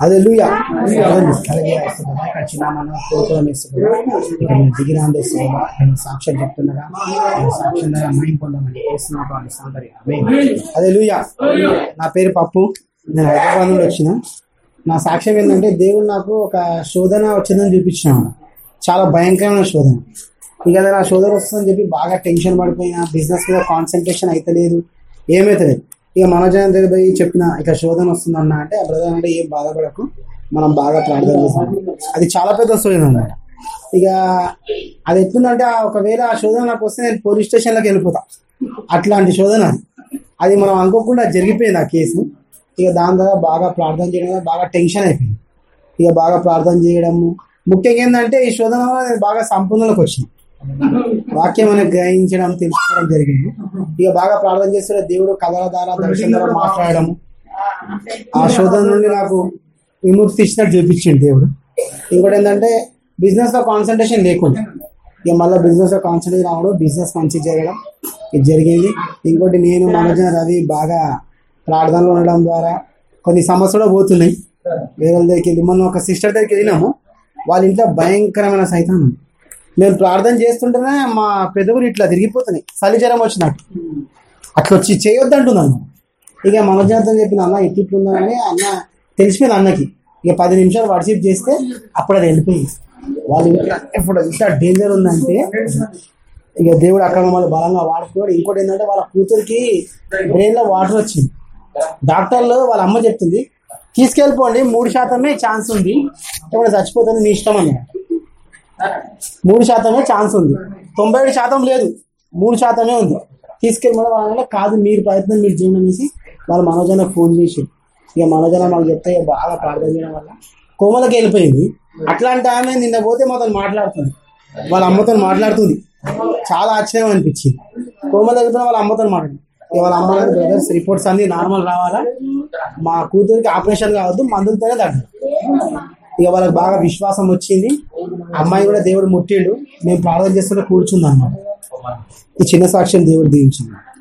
అదే లూయా అలాగే వేస్తుందా ఇక్కడ ఇక్కడ నేను నేను సాక్ష్యం చెప్తున్నారా నేను సాక్ష్యం ద్వారా పొందమని సౌందర్య నా పేరు పప్పు. నేను హైదరాబాద్ నుండి వచ్చిన. నా సాక్ష్యం ఏంటంటే దేవుడు నాకు ఒక శోధన వచ్చిందని చూపించాను చాలా భయంకరమైన శోధన. ఇక నా శోధన వస్తుందని చెప్పి బాగా టెన్షన్ పడిపోయినా బిజినెస్ మీద కాన్సన్ట్రేషన్ అయితే లేదు ఏమైతే ఇక మనోజన్ దగ్గర పోయి చెప్పిన ఇక శోధన వస్తుందన్న అంటే ఆ బ్రదర్ అంటే ఏం బాధపడకు మనం బాగా ప్రార్థన చేస్తాం అది చాలా పెద్ద శోధన అన్నమాట ఇక అది ఎట్లుందంటే ఆ ఒకవేళ ఆ శోధన నాకు వస్తే నేను పోలీస్ స్టేషన్లోకి వెళ్ళిపోతా. అట్లాంటి శోధన అది. మనం అనుకోకుండా జరిగిపోయింది ఆ కేసు ఇక దాని ద్వారా బాగా ప్రార్థన చేయడం బాగా టెన్షన్ అయిపోయింది. ఇక బాగా ప్రార్థన చేయడము ముఖ్యంగా ఏంటంటే ఈ శోధన వల్ల నేను బాగా సంపూర్ణలోకి వచ్చిన. వాక్యం అనేది గ్రహించడం తెలుసుకోవడం జరిగింది. ఇక బాగా ప్రార్థన చేస్తున్న దేవుడు కథల ద్వారా దర్శనం ద్వారా మాట్లాడడము ఆ శోధన నుండి నాకు విముక్తి ఇచ్చినట్టు చూపించింది దేవుడు. ఇంకోటి ఏంటంటే బిజినెస్లో కాన్సన్ట్రేషన్ లేకుండా. ఇక మళ్ళీ బిజినెస్లో కాన్సన్ట్రేట్ రావడం బిజినెస్ మంచి జరగడం ఇది జరిగింది. ఇంకోటి నేను మనోజన రవి బాగా ప్రార్థనలో ఉండడం ద్వారా కొన్ని సమస్యలు పోతున్నాయి. వేరే దగ్గరికి వెళ్ళి మొన్న ఒక సిస్టర్ దగ్గరికి వెళ్ళినాము. వాళ్ళ ఇంట్లో భయంకరమైన సైతం ఉంది నేను ప్రార్థన చేస్తుంటేనే మా పెదవులు ఇట్లా తిరిగిపోతున్నాయి. చలి జ్వరం వచ్చినట్టు. అట్లా వచ్చి చేయొద్దు అంటున్నాను ఇక మనోజ్ఞాతం చెప్పిన అన్న ఎట్టిట్లుందని అన్న తెలిసిపోయింది అన్నకి. ఇక పది నిమిషాలు వాట్సాప్ చేస్తే అప్పుడు అది వెళ్ళిపోయింది. వాళ్ళు ఎప్పుడు ఇప్పుడు ఎంత డేంజర్ ఉందంటే ఇక దేవుడు అక్కడ మమ్మల్ని బలంగా వాడుకోడు ఇంకోటి ఏంటంటే వాళ్ళ కూతురికి బ్రెయిన్లో వాటర్ వచ్చింది. డాక్టర్లు వాళ్ళ అమ్మ చెప్తుంది తీసుకెళ్ళిపోండి మూడు శాతమే ఛాన్స్ ఉంది. ఇప్పుడు చచ్చిపోతుంది మీ ఇష్టం అన్నమాట మూడు శాతమే ఛాన్స్ ఉంది. తొంభై ఏడు శాతం లేదు. మూడు శాతమే ఉంది. తీసుకెళ్ళమని వాళ్ళ కాదు మీరు ప్రయత్నం మీరు చేయండి అనేసి వాళ్ళ మనోజన ఫోన్ చేసి. ఇక మనోజన మాకు చెప్తే ఇక బాగా ప్రార్థన చేయడం వల్ల కోమలకి వెళ్ళిపోయింది. అట్లాంటి ఆమె నిన్న పోతే మాతో మాట్లాడుతుంది. వాళ్ళ అమ్మతో మాట్లాడుతుంది. చాలా ఆశ్చర్యం అనిపించింది. కోమల దగ్గర వాళ్ళ అమ్మతో మాట్లాడుతుంది. వాళ్ళ అమ్మ బ్రదర్స్ రిపోర్ట్స్ అన్ని నార్మల్ రావాలా? మా కూతురికి ఆపరేషన్ కావద్దు మందులతోనే తగ్గదు. ఇక వాళ్ళకి బాగా విశ్వాసం వచ్చింది. అమ్మాయి కూడా దేవుడు ముట్టిండు. మేము ప్రార్థన చేస్తుంటే కూర్చుంది అన్నమాట ఈ చిన్న సాక్ష్యం దేవుడు దీవించింది.